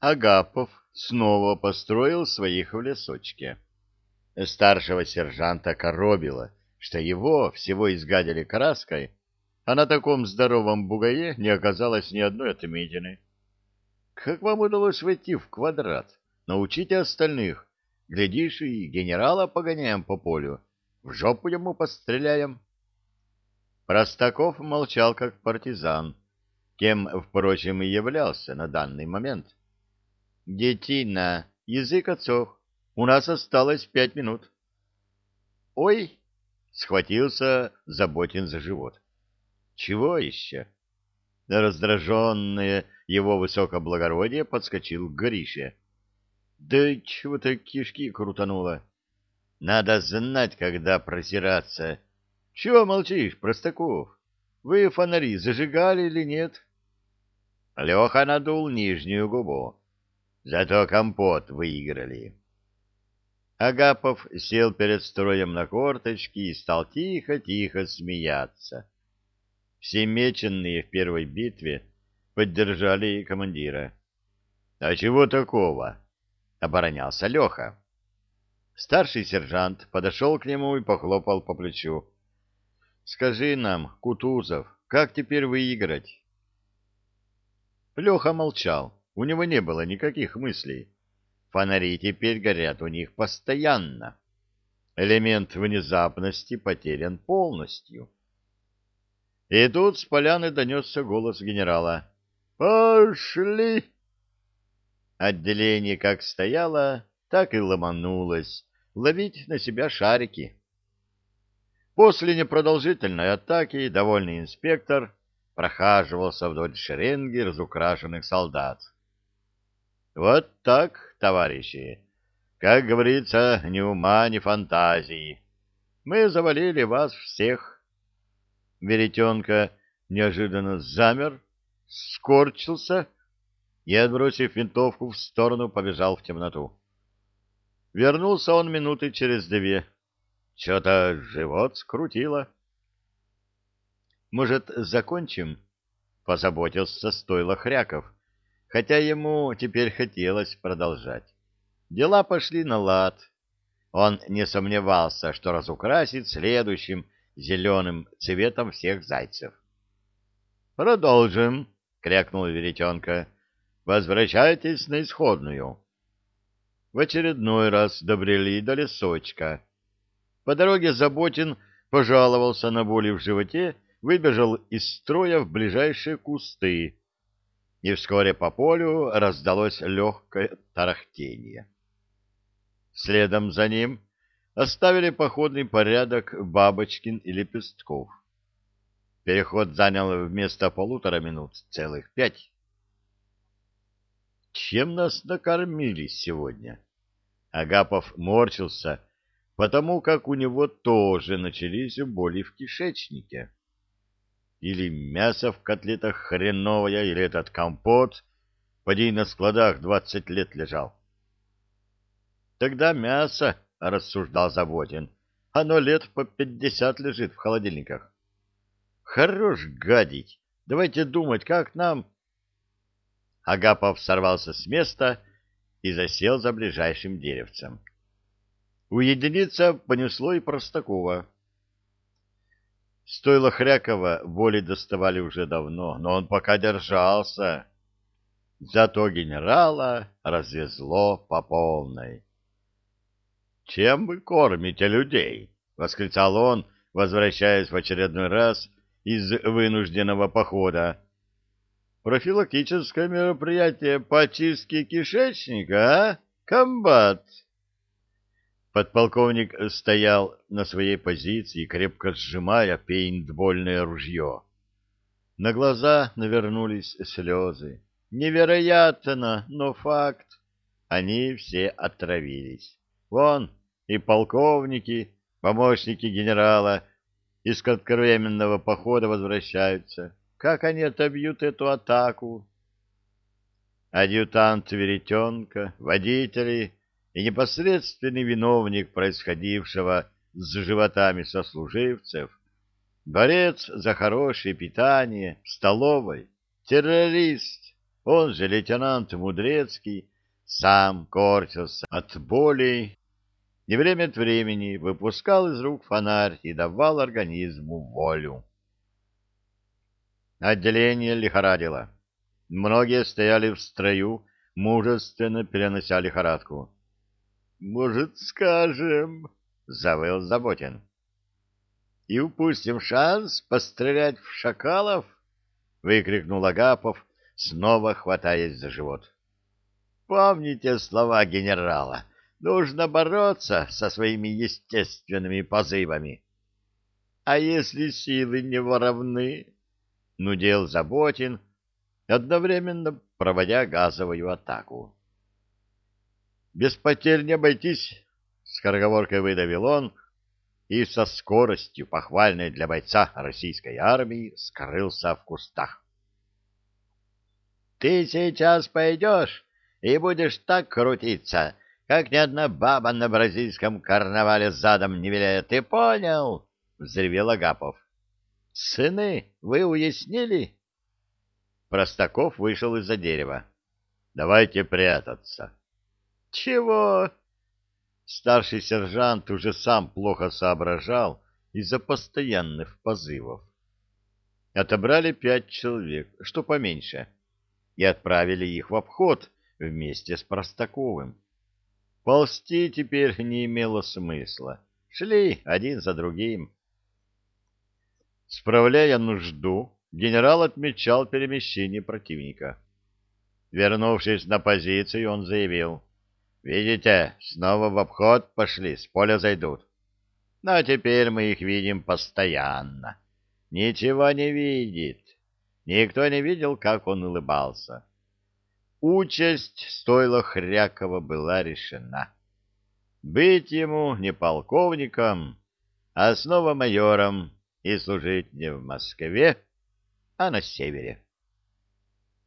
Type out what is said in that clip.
Агапов снова построил своих в лесочке. Старшего сержанта коробило, что его всего изгадили краской, а на таком здоровом бугае не оказалось ни одной отметины. Как вам удалось войти в квадрат? Научите остальных. Глядишь, и генерала погоняем по полю. В жопу ему постреляем. Простаков молчал, как партизан, кем, впрочем, и являлся на данный момент. «Детина, язык отцов, у нас осталось пять минут». «Ой!» — схватился Заботин за живот. «Чего еще?» Раздраженное его высокоблагородие подскочил к Грише. «Да чего-то кишки крутануло. Надо знать, когда просираться. Чего молчишь, Простаков? Вы фонари зажигали или нет?» Леха надул нижнюю губу. Зато компот выиграли. Агапов сел перед строем на корточки и стал тихо-тихо смеяться. Все меченные в первой битве поддержали командира. — А чего такого? — оборонялся Леха. Старший сержант подошел к нему и похлопал по плечу. — Скажи нам, Кутузов, как теперь выиграть? Леха молчал. У него не было никаких мыслей. Фонари теперь горят у них постоянно. Элемент внезапности потерян полностью. И тут с поляны донесся голос генерала. «Пошли!» Отделение как стояло, так и ломанулось, ловить на себя шарики. После непродолжительной атаки довольный инспектор прохаживался вдоль шеренги разукрашенных солдат. Вот так, товарищи. Как говорится, ни ума, ни фантазии. Мы завалили вас всех. Веретенка неожиданно замер, скорчился и, отбросив винтовку в сторону, побежал в темноту. Вернулся он минуты через две. Что-то живот скрутило. «Может, закончим?» — позаботился стойло Хряков хотя ему теперь хотелось продолжать. Дела пошли на лад. Он не сомневался, что разукрасит следующим зеленым цветом всех зайцев. «Продолжим!» — крякнул Веретенка. «Возвращайтесь на исходную». В очередной раз добрели до лесочка. По дороге Заботин пожаловался на боли в животе, выбежал из строя в ближайшие кусты, и вскоре по полю раздалось легкое тарахтение. Следом за ним оставили походный порядок Бабочкин и Лепестков. Переход занял вместо полутора минут целых пять. Чем нас накормили сегодня? Агапов морщился, потому как у него тоже начались боли в кишечнике. Или мясо в котлетах хреновое, или этот компот, поди на складах двадцать лет лежал. Тогда мясо, — рассуждал Заботин, — оно лет по пятьдесят лежит в холодильниках. Хорош гадить, давайте думать, как нам... Агапов сорвался с места и засел за ближайшим деревцем. Уединиться понесло и Простакова. Стоило Хрякова боли доставали уже давно, но он пока держался. Зато генерала развезло по полной. «Чем вы кормите людей?» — восклицал он, возвращаясь в очередной раз из вынужденного похода. «Профилактическое мероприятие по очистке кишечника, а, комбат?» Подполковник стоял на своей позиции, крепко сжимая пейнтбольное ружье. На глаза навернулись слезы. Невероятно, но факт. Они все отравились. Вон и полковники, помощники генерала из кратковременного похода возвращаются. Как они отобьют эту атаку? Адъютант Веретенка, водители и непосредственный виновник происходившего с животами сослуживцев, борец за хорошее питание в столовой, террорист, он же лейтенант Мудрецкий, сам корчился от боли и время от времени выпускал из рук фонарь и давал организму волю. Отделение лихорадило. Многие стояли в строю, мужественно перенося лихорадку. — Может, скажем, — завыл Заботин. — И упустим шанс пострелять в шакалов? — выкрикнул Агапов, снова хватаясь за живот. — Помните слова генерала. Нужно бороться со своими естественными позывами. — А если силы не воровны? — нудел Заботин, одновременно проводя газовую атаку. Без потерь не обойтись, — скороговоркой выдавил он и со скоростью, похвальной для бойца российской армии, скрылся в кустах. — Ты сейчас пойдешь и будешь так крутиться, как ни одна баба на бразильском карнавале задом не виляет. Ты понял? — взревел Агапов. — Сыны, вы уяснили? Простаков вышел из-за дерева. — Давайте прятаться. Чего? Старший сержант уже сам плохо соображал из-за постоянных позывов. Отобрали пять человек, что поменьше, и отправили их в обход вместе с Простаковым. Ползти теперь не имело смысла. Шли один за другим. Справляя нужду, генерал отмечал перемещение противника. Вернувшись на позицию, он заявил — Видите, снова в обход пошли, с поля зайдут. Но ну, а теперь мы их видим постоянно. Ничего не видит. Никто не видел, как он улыбался. Участь стойла Хрякова была решена. Быть ему не полковником, а снова майором и служить не в Москве, а на севере.